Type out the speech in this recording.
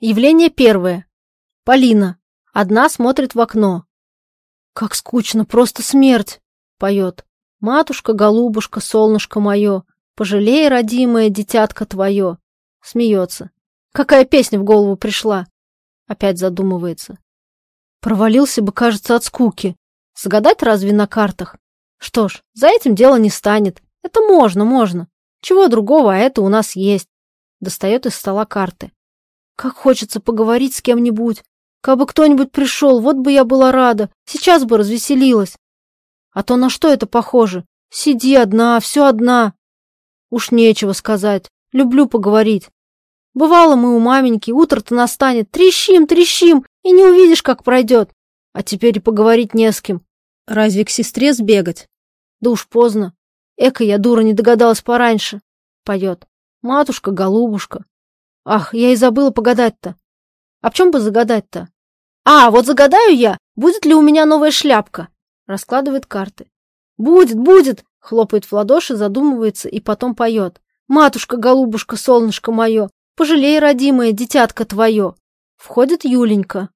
Явление первое. Полина. Одна смотрит в окно. «Как скучно, просто смерть!» — поет. «Матушка, голубушка, солнышко мое, пожалей, родимое, дитятка твое!» Смеется. «Какая песня в голову пришла?» Опять задумывается. Провалился бы, кажется, от скуки. Загадать разве на картах? Что ж, за этим дело не станет. Это можно, можно. Чего другого, а это у нас есть. Достает из стола карты. Как хочется поговорить с кем-нибудь. Кабы кто-нибудь пришел, вот бы я была рада. Сейчас бы развеселилась. А то на что это похоже? Сиди одна, все одна. Уж нечего сказать. Люблю поговорить. Бывало мы у маменьки, утро-то настанет. Трещим, трещим, и не увидишь, как пройдет. А теперь и поговорить не с кем. Разве к сестре сбегать? Да уж поздно. Эка, я дура, не догадалась пораньше. Поет. Матушка, голубушка. Ах, я и забыла погадать-то. А в чем бы загадать-то? А, вот загадаю я, будет ли у меня новая шляпка? Раскладывает карты. Будет, будет, хлопает в ладоши, задумывается и потом поет. Матушка, голубушка, солнышко мое, пожалей, родимое, дитятка твое. Входит Юленька.